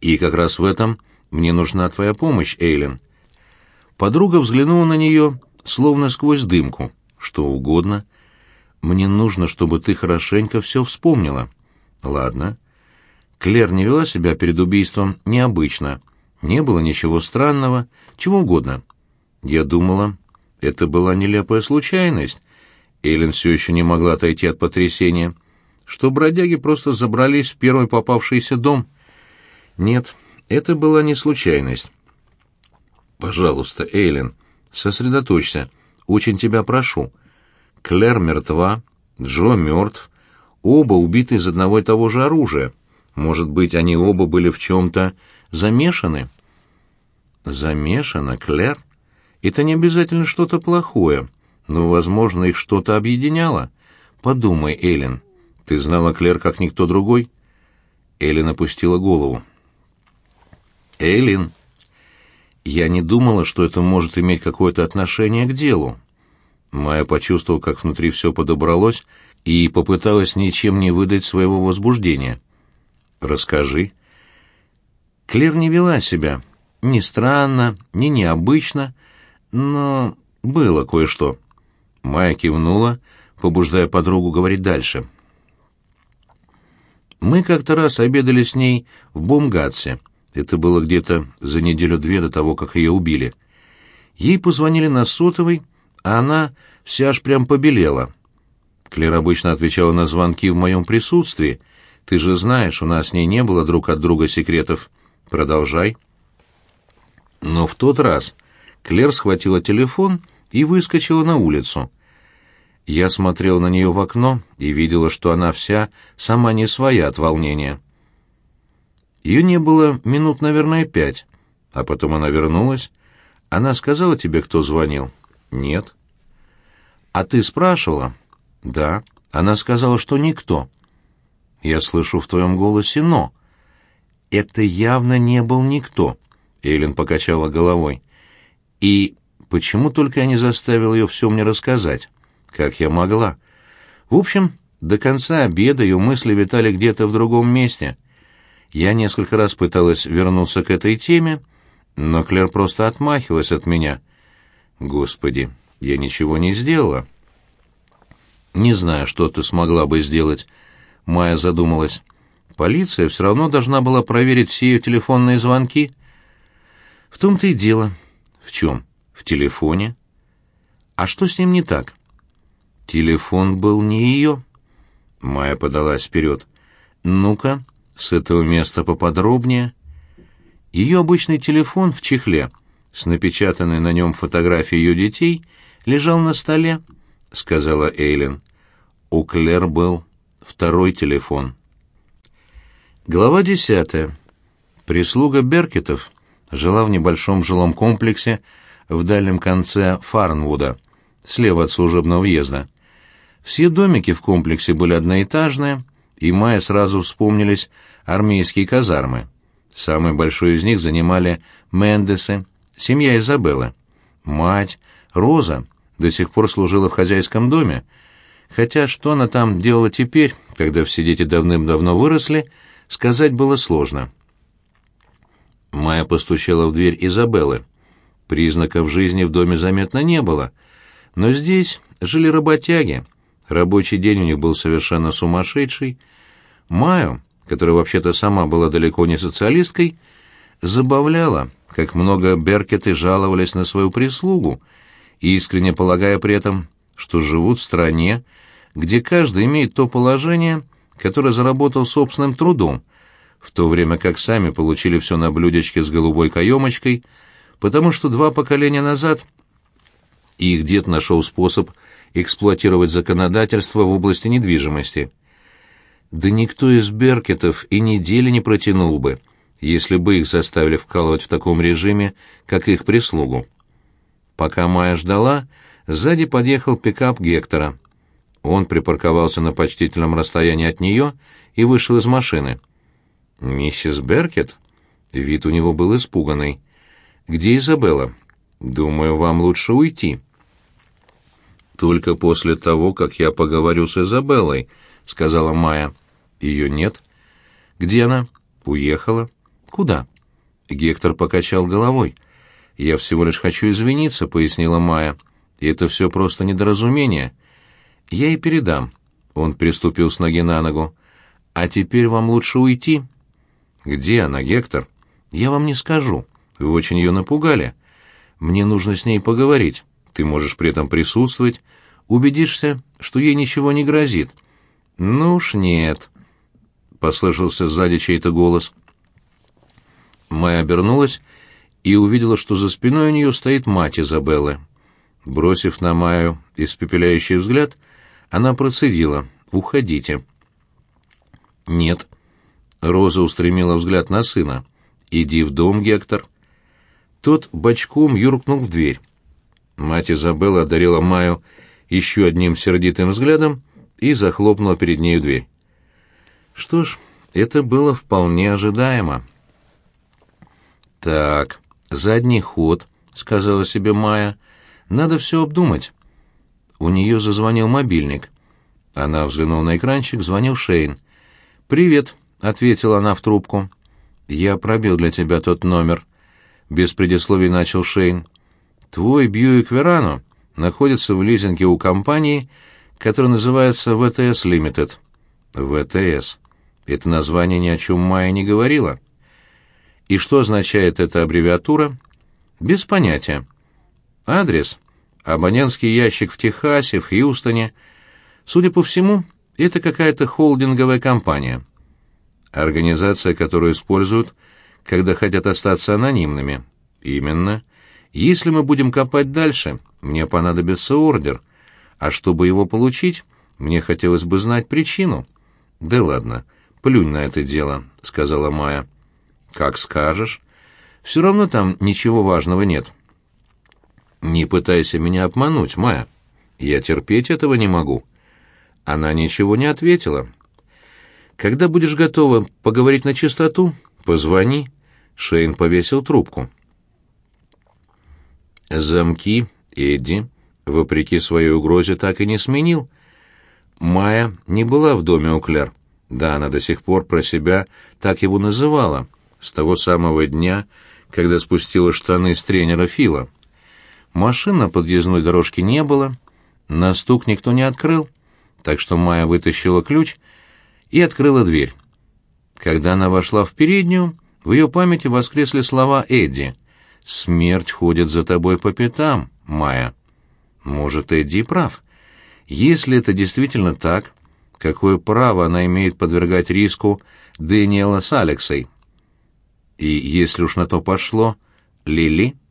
И как раз в этом мне нужна твоя помощь, Эйлин. Подруга взглянула на нее, словно сквозь дымку. Что угодно. Мне нужно, чтобы ты хорошенько все вспомнила. Ладно. Клер не вела себя перед убийством необычно. Не было ничего странного, чего угодно. Я думала, это была нелепая случайность. Эйлин все еще не могла отойти от потрясения. Что бродяги просто забрались в первый попавшийся дом. Нет, это была не случайность. Пожалуйста, Эйлин, сосредоточься. Очень тебя прошу. Клэр мертва, Джо мертв. Оба убиты из одного и того же оружия. Может быть, они оба были в чем-то замешаны? Замешана, Клэр? Это не обязательно что-то плохое, но, возможно, их что-то объединяло. Подумай, Эллен, ты знала Клэр как никто другой? Эллен опустила голову. Эллен, я не думала, что это может иметь какое-то отношение к делу. Майя почувствовала, как внутри все подобралось, и попыталась ничем не выдать своего возбуждения. «Расскажи». Клер не вела себя ни странно, ни необычно, но было кое-что. Майя кивнула, побуждая подругу говорить дальше. Мы как-то раз обедали с ней в Бомгатсе. Это было где-то за неделю-две до того, как ее убили. Ей позвонили на сотовый, а она вся аж прям побелела. Клер обычно отвечала на звонки в моем присутствии. Ты же знаешь, у нас с ней не было друг от друга секретов. Продолжай. Но в тот раз Клер схватила телефон и выскочила на улицу. Я смотрел на нее в окно и видела, что она вся сама не своя от волнения. Ее не было минут, наверное, пять, а потом она вернулась. Она сказала тебе, кто звонил? Нет. А ты спрашивала? Да. Она сказала, что никто. Я слышу в твоем голосе «но». Это явно не был никто. Эйлин покачала головой. И почему только я не заставил ее все мне рассказать? Как я могла? В общем, до конца обеда ее мысли витали где-то в другом месте. Я несколько раз пыталась вернуться к этой теме, но Клер просто отмахивалась от меня. Господи, я ничего не сделала. Не знаю, что ты смогла бы сделать. Майя задумалась. Полиция все равно должна была проверить все ее телефонные звонки. В том-то и дело. В чем? В телефоне. А что с ним не так? Телефон был не ее. Майя подалась вперед. Ну-ка, с этого места поподробнее. Ее обычный телефон в чехле, с напечатанной на нем фотографией ее детей, лежал на столе, — сказала Эйлин. У Клэр был второй телефон. Глава десятая. Прислуга Беркетов жила в небольшом жилом комплексе в дальнем конце Фарнвуда, слева от служебного въезда. Все домики в комплексе были одноэтажные, и Майе сразу вспомнились армейские казармы. Самый большой из них занимали Мендесы, семья Изабеллы. Мать, Роза, до сих пор служила в хозяйском доме, хотя что она там делала теперь, когда все дети давным-давно выросли, сказать было сложно. Майя постучала в дверь Изабеллы. Признаков жизни в доме заметно не было, но здесь жили работяги. Рабочий день у них был совершенно сумасшедший. Майю, которая вообще-то сама была далеко не социалисткой, забавляла, как много Беркеты жаловались на свою прислугу, искренне полагая при этом, что живут в стране, где каждый имеет то положение, которое заработал собственным трудом, в то время как сами получили все на блюдечке с голубой каемочкой, потому что два поколения назад их дед нашел способ эксплуатировать законодательство в области недвижимости. Да никто из Беркетов и недели не протянул бы, если бы их заставили вкалывать в таком режиме, как их прислугу. Пока Майя ждала, сзади подъехал пикап Гектора. Он припарковался на почтительном расстоянии от нее и вышел из машины. «Миссис Беркет?» Вид у него был испуганный. «Где Изабелла?» «Думаю, вам лучше уйти». «Только после того, как я поговорю с Изабеллой», — сказала Майя. «Ее нет». «Где она?» «Уехала». Куда?» Гектор покачал головой. «Я всего лишь хочу извиниться», — пояснила Майя. «И это все просто недоразумение. Я и передам». Он приступил с ноги на ногу. «А теперь вам лучше уйти». «Где она, Гектор?» «Я вам не скажу. Вы очень ее напугали. Мне нужно с ней поговорить. Ты можешь при этом присутствовать. Убедишься, что ей ничего не грозит». «Ну уж нет», — послышался сзади чей-то голос. Майя обернулась и увидела, что за спиной у нее стоит мать Изабеллы. Бросив на Майю испепеляющий взгляд, она процедила «Уходите». «Нет». Роза устремила взгляд на сына. «Иди в дом, Гектор». Тот бочком юркнул в дверь. Мать Изабелла одарила Майю еще одним сердитым взглядом и захлопнула перед нею дверь. Что ж, это было вполне ожидаемо. «Так, задний ход», — сказала себе Майя. «Надо все обдумать». У нее зазвонил мобильник. Она взглянула на экранчик, звонил Шейн. «Привет», — ответила она в трубку. «Я пробил для тебя тот номер», — без предисловий начал Шейн. «Твой Бьюик Верано находится в лизинге у компании, которая называется ВТС Limited». «ВТС». Это название ни о чем Майя не говорила. И что означает эта аббревиатура? Без понятия. Адрес. Абонентский ящик в Техасе, в Хьюстоне. Судя по всему, это какая-то холдинговая компания. Организация, которую используют, когда хотят остаться анонимными. Именно. Если мы будем копать дальше, мне понадобится ордер. А чтобы его получить, мне хотелось бы знать причину. Да ладно, плюнь на это дело, сказала Майя. Как скажешь. Все равно там ничего важного нет. Не пытайся меня обмануть, Майя. Я терпеть этого не могу. Она ничего не ответила. Когда будешь готова поговорить на чистоту, позвони. Шейн повесил трубку. Замки Эдди, вопреки своей угрозе, так и не сменил. Майя не была в доме у Клер. Да, она до сих пор про себя так его называла — с того самого дня, когда спустила штаны с тренера Фила. Машин на подъездной дорожке не было, на стук никто не открыл, так что Майя вытащила ключ и открыла дверь. Когда она вошла в переднюю, в ее памяти воскресли слова Эдди. «Смерть ходит за тобой по пятам, Майя». Может, Эдди прав. Если это действительно так, какое право она имеет подвергать риску Дэниела с Алексой? И если уж на то пошло, Лили —